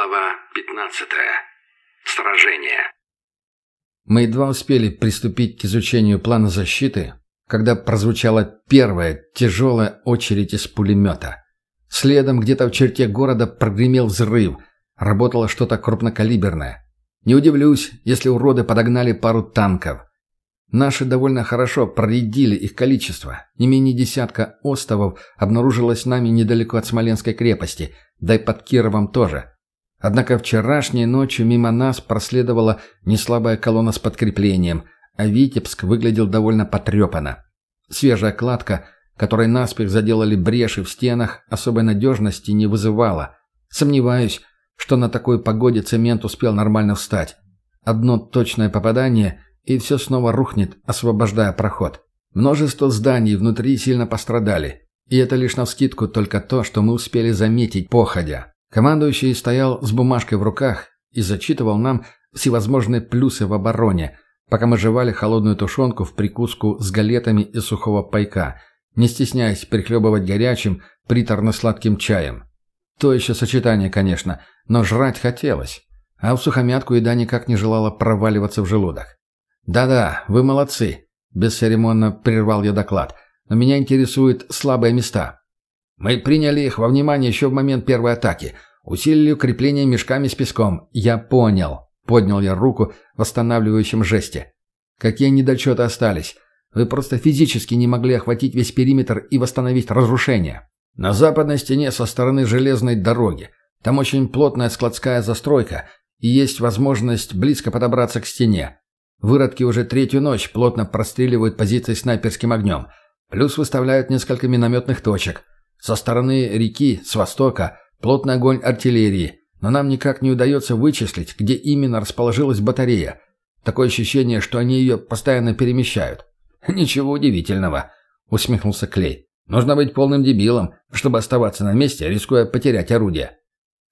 Глава 15. Сражение. Мы едва успели приступить к изучению плана защиты, когда прозвучала первая тяжелая очередь из пулемета. Следом где-то в черте города прогремел взрыв. Работало что-то крупнокалиберное. Не удивлюсь, если уроды подогнали пару танков. Наши довольно хорошо проредили их количество. Не менее десятка остовов обнаружилось нами недалеко от Смоленской крепости, да и под Кировом тоже. Однако вчерашней ночью мимо нас проследовала неслабая колонна с подкреплением, а Витебск выглядел довольно потрепанно. Свежая кладка, которой наспех заделали бреши в стенах, особой надежности не вызывала. Сомневаюсь, что на такой погоде цемент успел нормально встать. Одно точное попадание, и все снова рухнет, освобождая проход. Множество зданий внутри сильно пострадали. И это лишь навскидку только то, что мы успели заметить походя. Командующий стоял с бумажкой в руках и зачитывал нам всевозможные плюсы в обороне, пока мы жевали холодную тушенку в прикуску с галетами из сухого пайка, не стесняясь прихлебывать горячим, приторно-сладким чаем. То еще сочетание, конечно, но жрать хотелось. А в сухомятку еда никак не желала проваливаться в желудок. «Да-да, вы молодцы», – бесцеремонно прервал я доклад. «Но меня интересуют слабые места. Мы приняли их во внимание еще в момент первой атаки. Усилили укрепление мешками с песком. Я понял. Поднял я руку в восстанавливающем жесте. Какие недочеты остались? Вы просто физически не могли охватить весь периметр и восстановить разрушение. На западной стене со стороны железной дороги. Там очень плотная складская застройка, и есть возможность близко подобраться к стене. Выродки уже третью ночь плотно простреливают позиции снайперским огнем. Плюс выставляют несколько минометных точек. Со стороны реки, с востока, плотный огонь артиллерии, но нам никак не удается вычислить, где именно расположилась батарея. Такое ощущение, что они ее постоянно перемещают. «Ничего удивительного», — усмехнулся Клей. «Нужно быть полным дебилом, чтобы оставаться на месте, рискуя потерять орудие».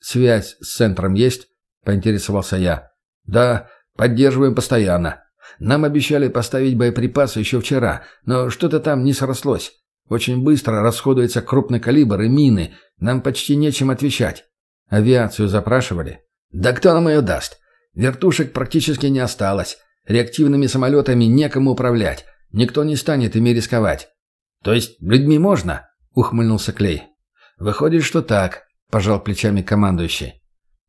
«Связь с центром есть?» — поинтересовался я. «Да, поддерживаем постоянно. Нам обещали поставить боеприпасы еще вчера, но что-то там не срослось. Очень быстро расходуется крупный калибр и мины. Нам почти нечем отвечать. Авиацию запрашивали? Да кто нам ее даст? Вертушек практически не осталось. Реактивными самолетами некому управлять. Никто не станет ими рисковать. То есть людьми можно? Ухмыльнулся Клей. Выходит, что так, пожал плечами командующий.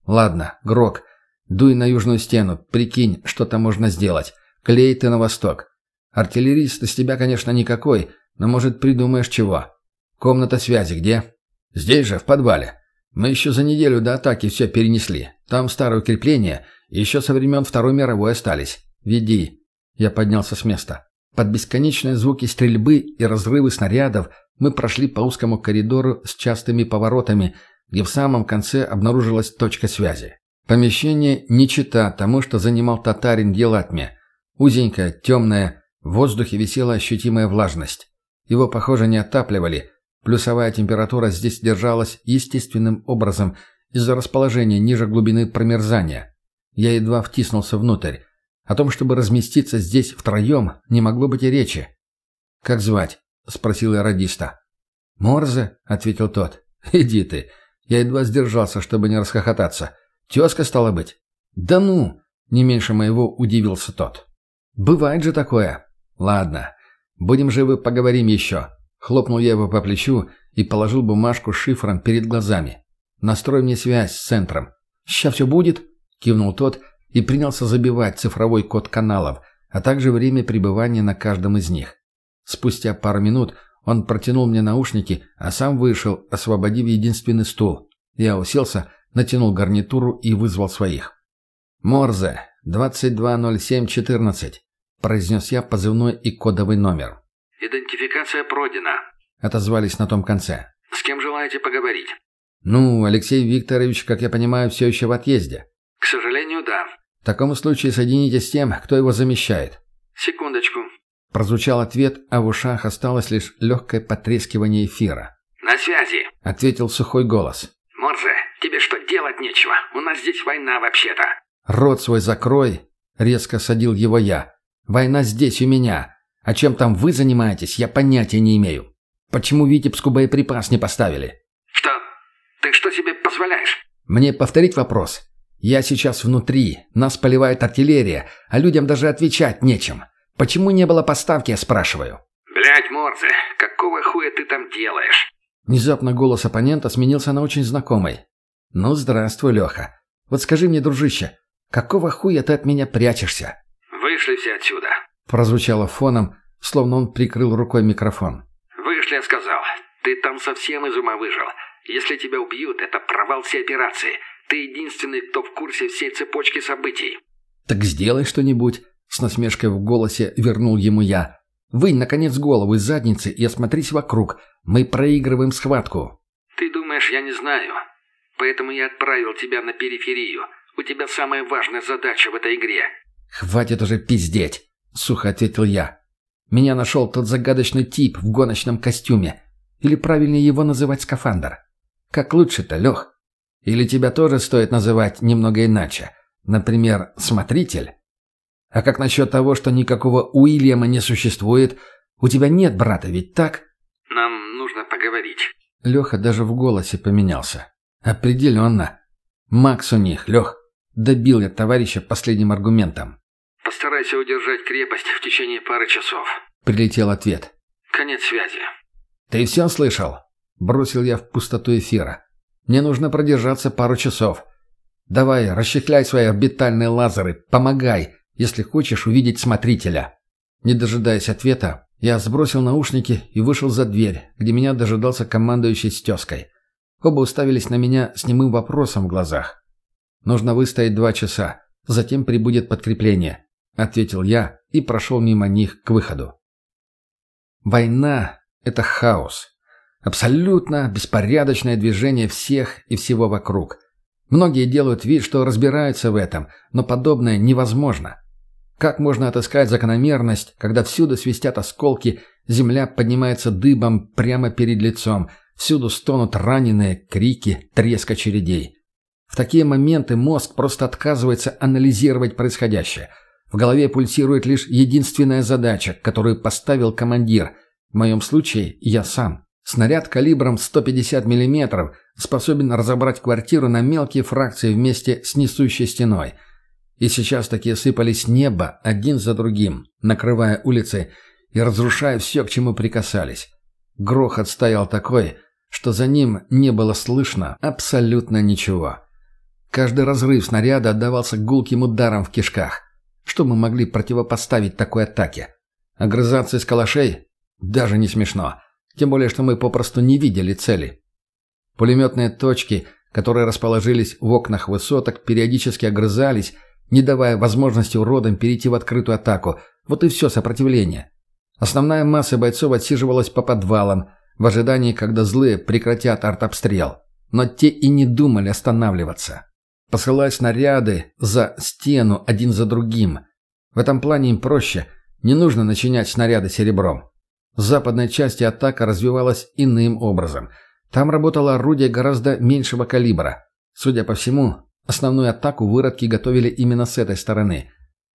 Ладно, Грок, дуй на южную стену, прикинь, что там можно сделать. Клей ты на восток. Артиллерист из тебя, конечно, никакой, но, может, придумаешь чего? Комната связи где? Здесь же, в подвале. Мы еще за неделю до атаки все перенесли. Там старое укрепление, еще со времен Второй мировой остались. Веди. Я поднялся с места. Под бесконечные звуки стрельбы и разрывы снарядов мы прошли по узкому коридору с частыми поворотами, где в самом конце обнаружилась точка связи. Помещение не чита тому, что занимал татарин Елатме. Узенькое, темное, в воздухе висела ощутимая влажность. Его, похоже, не отапливали. Плюсовая температура здесь держалась естественным образом из-за расположения ниже глубины промерзания. Я едва втиснулся внутрь. О том, чтобы разместиться здесь втроем, не могло быть и речи. «Как звать?» — спросил я радиста. «Морзе», — ответил тот. «Иди ты». Я едва сдержался, чтобы не расхохотаться. «Тезка, стала быть?» «Да ну!» — не меньше моего удивился тот. «Бывает же такое». «Ладно, «Будем живы, поговорим еще». Хлопнул я его по плечу и положил бумажку с шифром перед глазами. «Настрой мне связь с центром». «Сейчас все будет», — кивнул тот и принялся забивать цифровой код каналов, а также время пребывания на каждом из них. Спустя пару минут он протянул мне наушники, а сам вышел, освободив единственный стул. Я уселся, натянул гарнитуру и вызвал своих. «Морзе, 220714. — произнес я позывной и кодовый номер. «Идентификация пройдена», — отозвались на том конце. «С кем желаете поговорить?» «Ну, Алексей Викторович, как я понимаю, все еще в отъезде». «К сожалению, да». «В таком случае соединитесь с тем, кто его замещает». «Секундочку». Прозвучал ответ, а в ушах осталось лишь легкое потрескивание эфира. «На связи», — ответил сухой голос. «Морзе, тебе что, делать нечего? У нас здесь война вообще-то». «Рот свой закрой», — резко садил его я. Война здесь у меня. А чем там вы занимаетесь, я понятия не имею. Почему Витебску боеприпас не поставили?» «Что? Ты что себе позволяешь?» Мне повторить вопрос? Я сейчас внутри, нас поливает артиллерия, а людям даже отвечать нечем. Почему не было поставки, я спрашиваю?» «Блядь, Морзе, какого хуя ты там делаешь?» Внезапно голос оппонента сменился на очень знакомый. «Ну, здравствуй, Леха. Вот скажи мне, дружище, какого хуя ты от меня прячешься?» «Вышли все отсюда», — прозвучало фоном, словно он прикрыл рукой микрофон. «Вышли, я сказал. Ты там совсем из ума выжил. Если тебя убьют, это провал всей операции. Ты единственный, кто в курсе всей цепочки событий». «Так сделай что-нибудь», — с насмешкой в голосе вернул ему я. «Вынь, наконец, голову из задницы и осмотрись вокруг. Мы проигрываем схватку». «Ты думаешь, я не знаю? Поэтому я отправил тебя на периферию. У тебя самая важная задача в этой игре». «Хватит уже пиздеть», — сухо ответил я. «Меня нашел тот загадочный тип в гоночном костюме. Или правильнее его называть скафандр. Как лучше-то, Лех? Или тебя тоже стоит называть немного иначе? Например, смотритель? А как насчет того, что никакого Уильяма не существует? У тебя нет брата, ведь так? Нам нужно поговорить. Леха даже в голосе поменялся. Определенно. Макс у них, Лех. Добил я товарища последним аргументом. «Постарайся удержать крепость в течение пары часов». Прилетел ответ. «Конец связи». «Ты все слышал?» Бросил я в пустоту эфира. «Мне нужно продержаться пару часов. Давай, расчехляй свои орбитальные лазеры, помогай, если хочешь увидеть смотрителя». Не дожидаясь ответа, я сбросил наушники и вышел за дверь, где меня дожидался командующий с тезкой. Оба уставились на меня с немым вопросом в глазах. «Нужно выстоять два часа, затем прибудет подкрепление», — ответил я и прошел мимо них к выходу. Война — это хаос. Абсолютно беспорядочное движение всех и всего вокруг. Многие делают вид, что разбираются в этом, но подобное невозможно. Как можно отыскать закономерность, когда всюду свистят осколки, земля поднимается дыбом прямо перед лицом, всюду стонут раненые, крики, треск очередей. В такие моменты мозг просто отказывается анализировать происходящее. В голове пульсирует лишь единственная задача, которую поставил командир. В моем случае я сам. Снаряд калибром 150 мм способен разобрать квартиру на мелкие фракции вместе с несущей стеной. И сейчас такие сыпались неба один за другим, накрывая улицы и разрушая все, к чему прикасались. Грохот стоял такой, что за ним не было слышно абсолютно ничего. Каждый разрыв снаряда отдавался гулким ударом в кишках. Что мы могли противопоставить такой атаке? Огрызаться из калашей? Даже не смешно. Тем более, что мы попросту не видели цели. Пулеметные точки, которые расположились в окнах высоток, периодически огрызались, не давая возможности уродам перейти в открытую атаку. Вот и все сопротивление. Основная масса бойцов отсиживалась по подвалам, в ожидании, когда злые прекратят артобстрел. Но те и не думали останавливаться. Посылая снаряды за стену один за другим. В этом плане им проще. Не нужно начинять снаряды серебром. В западной части атака развивалась иным образом. Там работало орудие гораздо меньшего калибра. Судя по всему, основную атаку выродки готовили именно с этой стороны.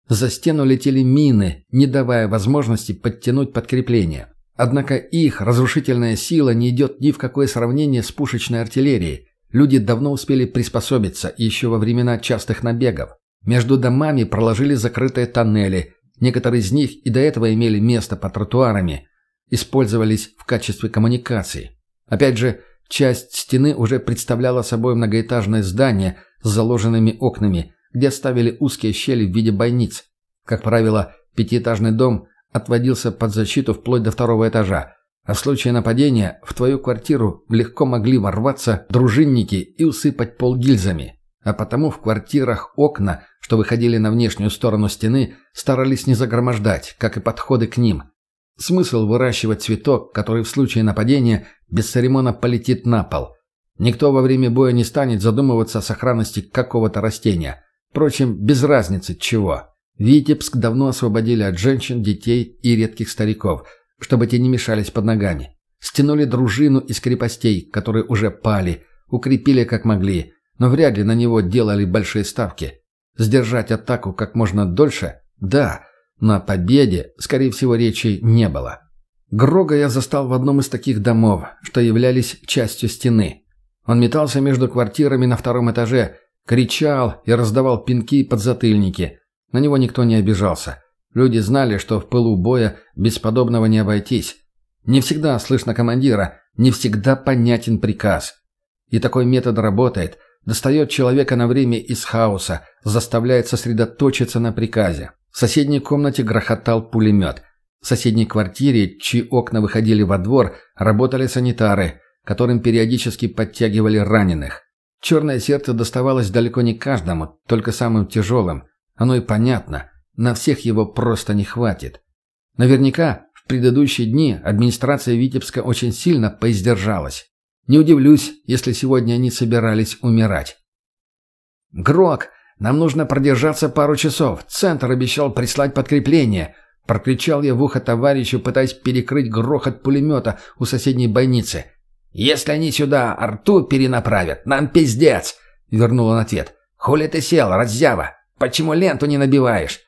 За стену летели мины, не давая возможности подтянуть подкрепление. Однако их разрушительная сила не идет ни в какое сравнение с пушечной артиллерией. Люди давно успели приспособиться, еще во времена частых набегов. Между домами проложили закрытые тоннели. Некоторые из них и до этого имели место по тротуарами использовались в качестве коммуникации. Опять же, часть стены уже представляла собой многоэтажное здание с заложенными окнами, где ставили узкие щели в виде бойниц. Как правило, пятиэтажный дом отводился под защиту вплоть до второго этажа, а в случае нападения в твою квартиру легко могли ворваться дружинники и усыпать пол гильзами. А потому в квартирах окна, что выходили на внешнюю сторону стены, старались не загромождать, как и подходы к ним – Смысл выращивать цветок, который в случае нападения без церемона полетит на пол. Никто во время боя не станет задумываться о сохранности какого-то растения. Впрочем, без разницы чего. Витебск давно освободили от женщин, детей и редких стариков, чтобы те не мешались под ногами. Стянули дружину из крепостей, которые уже пали, укрепили как могли, но вряд ли на него делали большие ставки. Сдержать атаку как можно дольше? Да, на победе, скорее всего, речи не было. Грога я застал в одном из таких домов, что являлись частью стены. Он метался между квартирами на втором этаже, кричал и раздавал пинки и подзатыльники. На него никто не обижался. Люди знали, что в пылу боя без подобного не обойтись. Не всегда слышно командира, не всегда понятен приказ. И такой метод работает, достает человека на время из хаоса, заставляет сосредоточиться на приказе. В соседней комнате грохотал пулемет. В соседней квартире, чьи окна выходили во двор, работали санитары, которым периодически подтягивали раненых. Черное сердце доставалось далеко не каждому, только самым тяжелым. Оно и понятно. На всех его просто не хватит. Наверняка в предыдущие дни администрация Витебска очень сильно поиздержалась. Не удивлюсь, если сегодня они собирались умирать. «Грок, нам нужно продержаться пару часов. Центр обещал прислать подкрепление», – прокричал я в ухо товарищу, пытаясь перекрыть грохот пулемета у соседней бойницы. «Если они сюда арту перенаправят, нам пиздец!» — вернул он ответ. «Хули ты сел, раззява? Почему ленту не набиваешь?»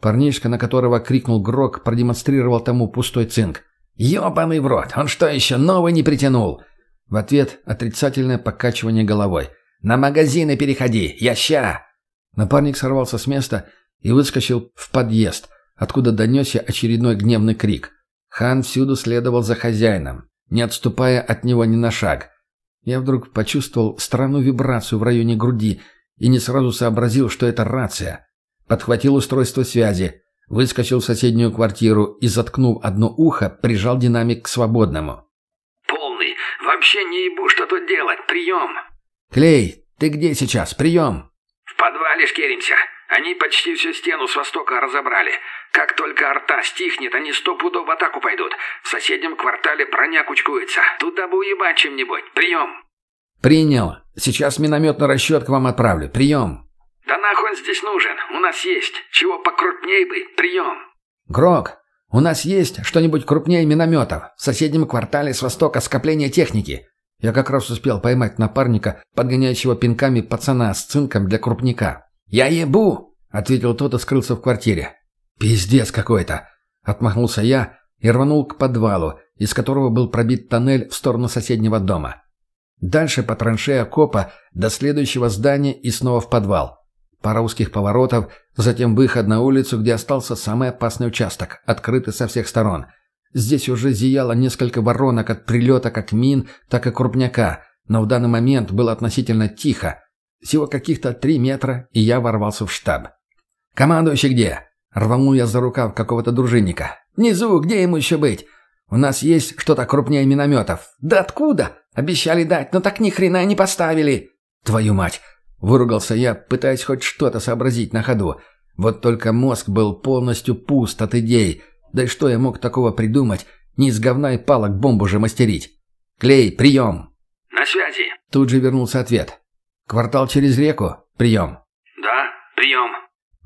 Парнишка, на которого крикнул Грок, продемонстрировал тому пустой цинк. «Ёбаный в рот! Он что еще, новый не притянул?» В ответ отрицательное покачивание головой. «На магазины переходи! Я ща!» Напарник сорвался с места и выскочил в подъезд, откуда донесся очередной гневный крик. Хан всюду следовал за хозяином не отступая от него ни на шаг. Я вдруг почувствовал странную вибрацию в районе груди и не сразу сообразил, что это рация. Подхватил устройство связи, выскочил в соседнюю квартиру и, заткнув одно ухо, прижал динамик к свободному. «Полный! Вообще не ебу, что тут делать! Прием!» «Клей, ты где сейчас? Прием!» «В подвале шкеримся. Они почти всю стену с востока разобрали. Как только арта стихнет, они сто пудов в атаку пойдут. В соседнем квартале броня кучкуется. Туда бы уебать чем-нибудь. Прием!» «Принял. Сейчас минометный расчет к вам отправлю. Прием!» «Да нахуй он здесь нужен? У нас есть. Чего покрупней бы? Прием!» «Грок, у нас есть что-нибудь крупнее минометов. В соседнем квартале с востока скопление техники». Я как раз успел поймать напарника, подгоняющего пинками пацана с цинком для крупника. «Я ебу!» — ответил тот и скрылся в квартире. «Пиздец какой-то!» — отмахнулся я и рванул к подвалу, из которого был пробит тоннель в сторону соседнего дома. Дальше по траншея окопа до следующего здания и снова в подвал. Пара узких поворотов, затем выход на улицу, где остался самый опасный участок, открытый со всех сторон. Здесь уже зияло несколько воронок от прилета как мин, так и крупняка, но в данный момент было относительно тихо, всего каких-то три метра, и я ворвался в штаб. «Командующий где?» Рванул я за рукав какого-то дружинника. «Внизу, где ему еще быть? У нас есть что-то крупнее минометов». «Да откуда? Обещали дать, но так ни хрена не поставили». «Твою мать!» Выругался я, пытаясь хоть что-то сообразить на ходу. Вот только мозг был полностью пуст от идей. Да и что я мог такого придумать? Не из говна и палок бомбу же мастерить. «Клей, прием!» «На связи!» Тут же вернулся ответ. «Квартал через реку? Прием». «Да, прием».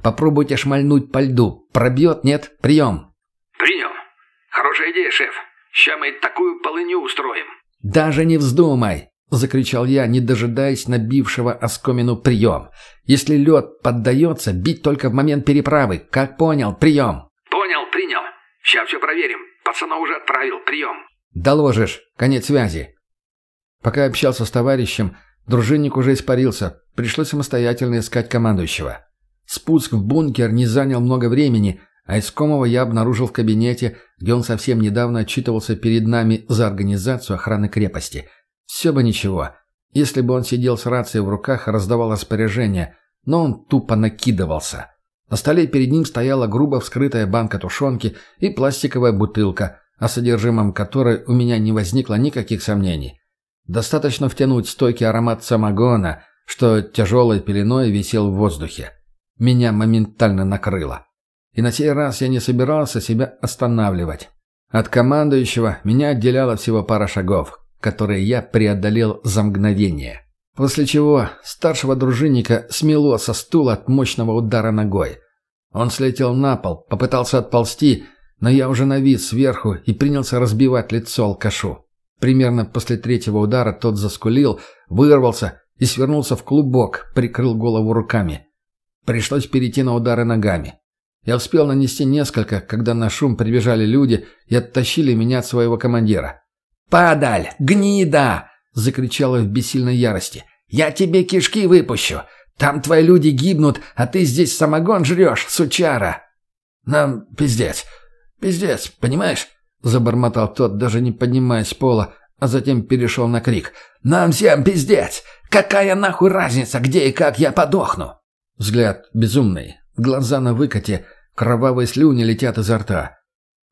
«Попробуйте шмальнуть по льду. Пробьет, нет? Прием». «Принял. Хорошая идея, шеф. Ща мы такую полыню устроим». «Даже не вздумай!» — закричал я, не дожидаясь набившего оскомину прием. «Если лед поддается, бить только в момент переправы. Как понял? Прием!» «Понял, принял. Сейчас все проверим. Пацана уже отправил. Прием». «Доложишь. Конец связи». Пока общался с товарищем, Дружинник уже испарился, пришлось самостоятельно искать командующего. Спуск в бункер не занял много времени, а искомого я обнаружил в кабинете, где он совсем недавно отчитывался перед нами за организацию охраны крепости. Все бы ничего, если бы он сидел с рацией в руках и раздавал распоряжения, но он тупо накидывался. На столе перед ним стояла грубо вскрытая банка тушенки и пластиковая бутылка, о содержимом которой у меня не возникло никаких сомнений. Достаточно втянуть стойкий аромат самогона, что тяжелой пеленой висел в воздухе. Меня моментально накрыло. И на сей раз я не собирался себя останавливать. От командующего меня отделяло всего пара шагов, которые я преодолел за мгновение. После чего старшего дружинника смело со стула от мощного удара ногой. Он слетел на пол, попытался отползти, но я уже навис сверху и принялся разбивать лицо алкашу. Примерно после третьего удара тот заскулил, вырвался и свернулся в клубок, прикрыл голову руками. Пришлось перейти на удары ногами. Я успел нанести несколько, когда на шум прибежали люди и оттащили меня от своего командира. «Падаль! Гнида!» – закричала в бессильной ярости. «Я тебе кишки выпущу! Там твои люди гибнут, а ты здесь самогон жрешь, сучара!» «Нам пиздец, пиздец, понимаешь?» Забормотал тот, даже не поднимаясь с пола, а затем перешел на крик. «Нам всем пиздец! Какая нахуй разница, где и как я подохну?» Взгляд безумный, глаза на выкате, кровавые слюни летят изо рта.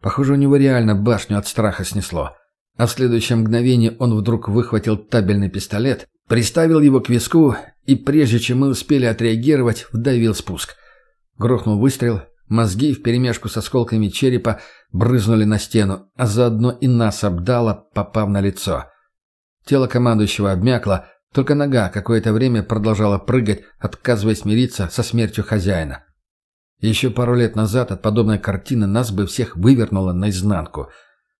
Похоже, у него реально башню от страха снесло. А в следующее мгновение он вдруг выхватил табельный пистолет, приставил его к виску и, прежде чем мы успели отреагировать, вдавил спуск. Грохнул выстрел, мозги вперемешку с осколками черепа брызнули на стену, а заодно и нас обдало, попав на лицо. Тело командующего обмякло, только нога какое-то время продолжала прыгать, отказываясь мириться со смертью хозяина. Еще пару лет назад от подобной картины нас бы всех вывернуло наизнанку.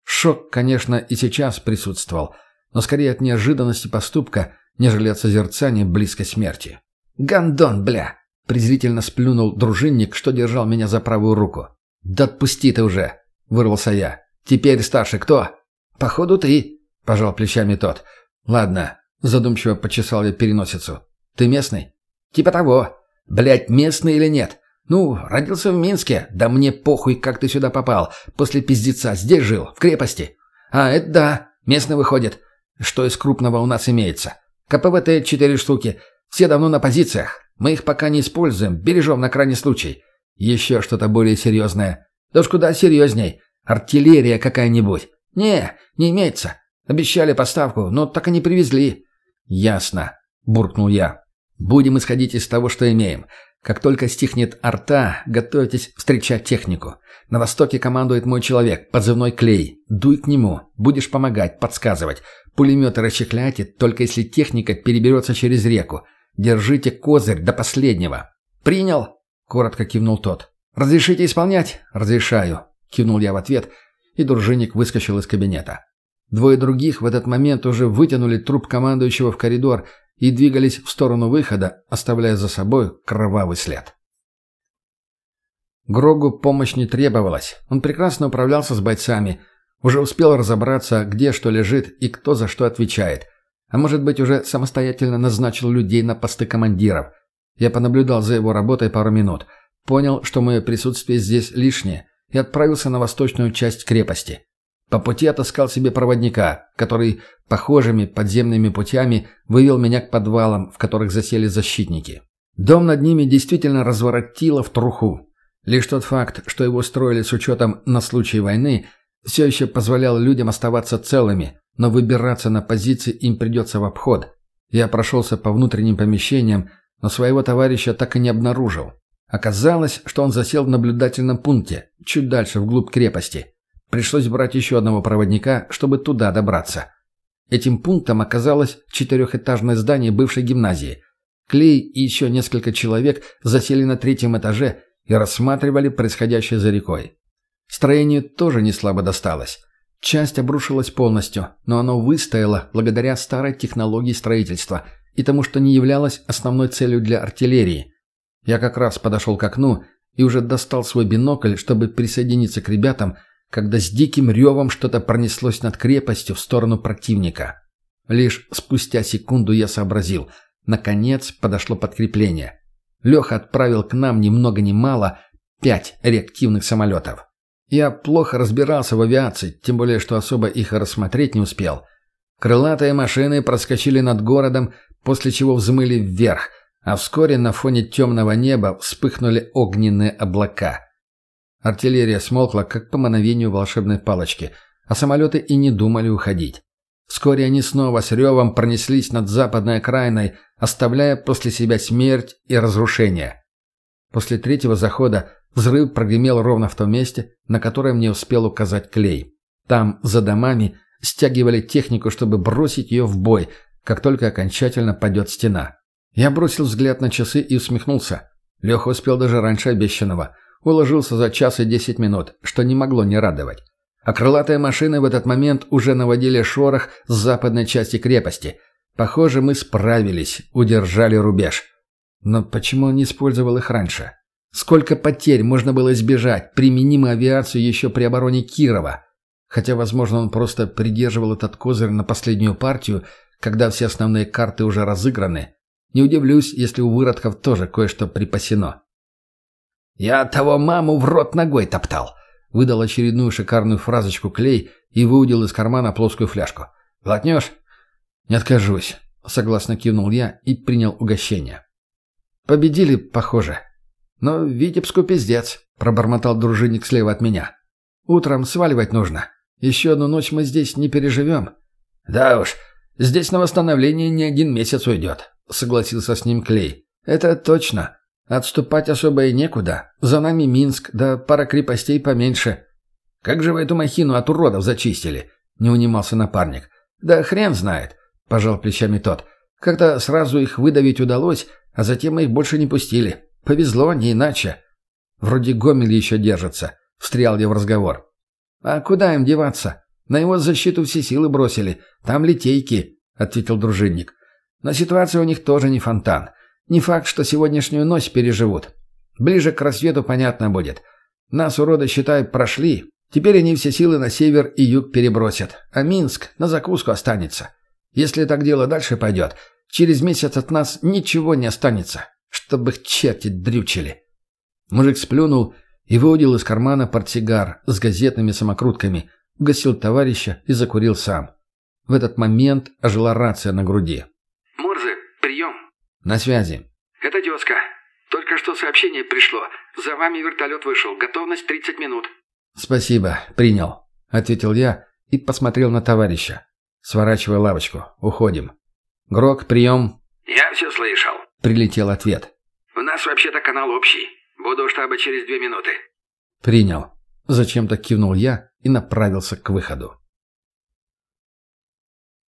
Шок, конечно, и сейчас присутствовал, но скорее от неожиданности поступка, нежели от созерцания близкой смерти. «Гандон, бля!» — презрительно сплюнул дружинник, что держал меня за правую руку. «Да отпусти ты уже!» — вырвался я. «Теперь старший кто?» «Походу ты», — пожал плечами тот. «Ладно, Задумчиво почесал я переносицу. «Ты местный?» «Типа того. Блядь, местный или нет? Ну, родился в Минске. Да мне похуй, как ты сюда попал. После пиздеца. Здесь жил, в крепости. А, это да. Местный выходит. Что из крупного у нас имеется? КПВТ четыре штуки. Все давно на позициях. Мы их пока не используем. Бережем на крайний случай. Еще что-то более серьезное. Да уж куда серьезней. Артиллерия какая-нибудь. Не, не имеется. Обещали поставку, но так и не привезли. «Ясно», — буркнул я. «Будем исходить из того, что имеем. Как только стихнет арта, готовьтесь встречать технику. На востоке командует мой человек, позывной Клей. Дуй к нему, будешь помогать, подсказывать. Пулеметы расчехляйте, только если техника переберется через реку. Держите козырь до последнего». «Принял», — коротко кивнул тот. «Разрешите исполнять?» «Разрешаю», — кивнул я в ответ, и дружинник выскочил из кабинета. Двое других в этот момент уже вытянули труп командующего в коридор и двигались в сторону выхода, оставляя за собой кровавый след. Грогу помощь не требовалась. Он прекрасно управлялся с бойцами, уже успел разобраться, где что лежит и кто за что отвечает. А может быть, уже самостоятельно назначил людей на посты командиров. Я понаблюдал за его работой пару минут, понял, что мое присутствие здесь лишнее, и отправился на восточную часть крепости. По пути отыскал себе проводника, который похожими подземными путями вывел меня к подвалам, в которых засели защитники. Дом над ними действительно разворотило в труху. Лишь тот факт, что его строили с учетом на случай войны, все еще позволял людям оставаться целыми, но выбираться на позиции им придется в обход. Я прошелся по внутренним помещениям, но своего товарища так и не обнаружил. Оказалось, что он засел в наблюдательном пункте, чуть дальше, вглубь крепости. Пришлось брать еще одного проводника, чтобы туда добраться. Этим пунктом оказалось четырехэтажное здание бывшей гимназии. Клей и еще несколько человек засели на третьем этаже и рассматривали происходящее за рекой. Строению тоже не слабо досталось. Часть обрушилась полностью, но оно выстояло благодаря старой технологии строительства и тому, что не являлось основной целью для артиллерии. Я как раз подошел к окну и уже достал свой бинокль, чтобы присоединиться к ребятам, когда с диким ревом что-то пронеслось над крепостью в сторону противника. Лишь спустя секунду я сообразил. Наконец подошло подкрепление. Леха отправил к нам ни много ни мало пять реактивных самолетов. Я плохо разбирался в авиации, тем более, что особо их рассмотреть не успел. Крылатые машины проскочили над городом, после чего взмыли вверх, а вскоре на фоне темного неба вспыхнули огненные облака – Артиллерия смолкла, как по мановению волшебной палочки, а самолеты и не думали уходить. Вскоре они снова с ревом пронеслись над западной окраиной, оставляя после себя смерть и разрушение. После третьего захода взрыв прогремел ровно в том месте, на которое мне успел указать Клей. Там, за домами, стягивали технику, чтобы бросить ее в бой, как только окончательно падет стена. Я бросил взгляд на часы и усмехнулся. Леха успел даже раньше обещанного. Уложился за час и десять минут, что не могло не радовать. А крылатые машины в этот момент уже наводили шорох с западной части крепости. Похоже, мы справились, удержали рубеж. Но почему он не использовал их раньше? Сколько потерь можно было избежать, применимо авиацию еще при обороне Кирова? Хотя, возможно, он просто придерживал этот козырь на последнюю партию, когда все основные карты уже разыграны. Не удивлюсь, если у выродков тоже кое-что припасено. «Я того маму в рот ногой топтал», — выдал очередную шикарную фразочку Клей и выудил из кармана плоскую фляжку. «Глотнешь?» «Не откажусь», — согласно кивнул я и принял угощение. «Победили, похоже. Но Витебску пиздец», — пробормотал дружинник слева от меня. «Утром сваливать нужно. Еще одну ночь мы здесь не переживем». «Да уж, здесь на восстановление не один месяц уйдет», — согласился с ним Клей. «Это точно. Отступать особо и некуда. За нами Минск, да пара крепостей поменьше». «Как же вы эту махину от уродов зачистили?» — не унимался напарник. «Да хрен знает», — пожал плечами тот. «Как-то сразу их выдавить удалось, а затем мы их больше не пустили. Повезло, не иначе». «Вроде Гомель еще держится», — встрял я в разговор. «А куда им деваться? На его защиту все силы бросили. Там литейки», — ответил дружинник. «Но ситуация у них тоже не фонтан. Не факт, что сегодняшнюю ночь переживут. Ближе к рассвету понятно будет. Нас, уроды, считай, прошли. Теперь они все силы на север и юг перебросят. А Минск на закуску останется. Если так дело дальше пойдет, через месяц от нас ничего не останется, чтобы их черти дрючили». Мужик сплюнул и выудил из кармана портсигар с газетными самокрутками, угасил товарища и закурил сам. В этот момент ожила рация на груди. «На связи». «Это тезка. Только что сообщение пришло. За вами вертолет вышел. Готовность 30 минут». «Спасибо, принял», — ответил я и посмотрел на товарища. «Сворачивай лавочку. Уходим». «Грок, прием». «Я все слышал», — прилетел ответ. «У нас вообще-то канал общий. Буду у штаба через две минуты». «Принял». Зачем-то кивнул я и направился к выходу.